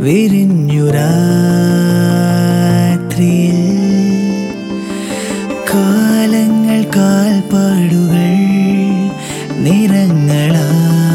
മഞ്ഞു രാത്രിയിൽ കാലങ്ങൾ കാൽപ്പാടുകൾ നിറങ്ങളായി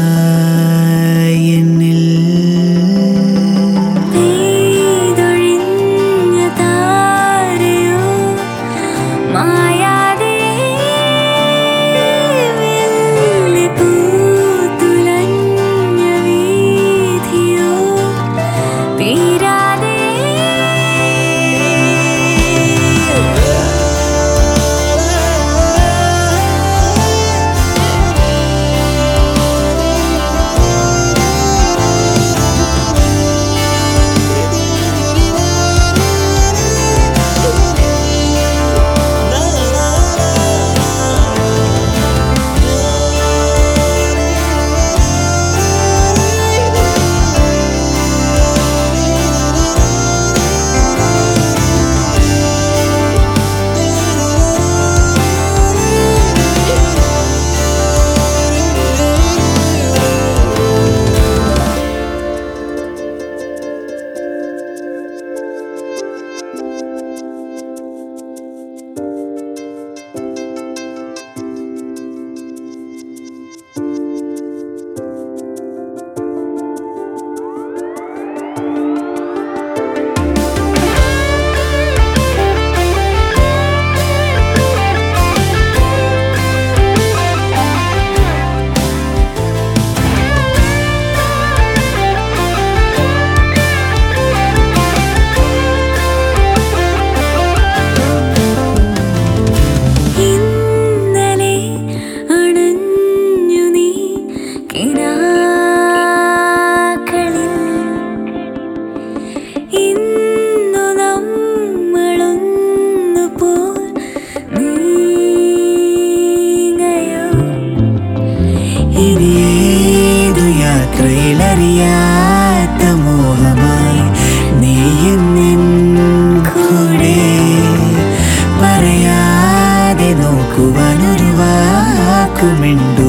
വാക്കുമിണ്ടുവാൻ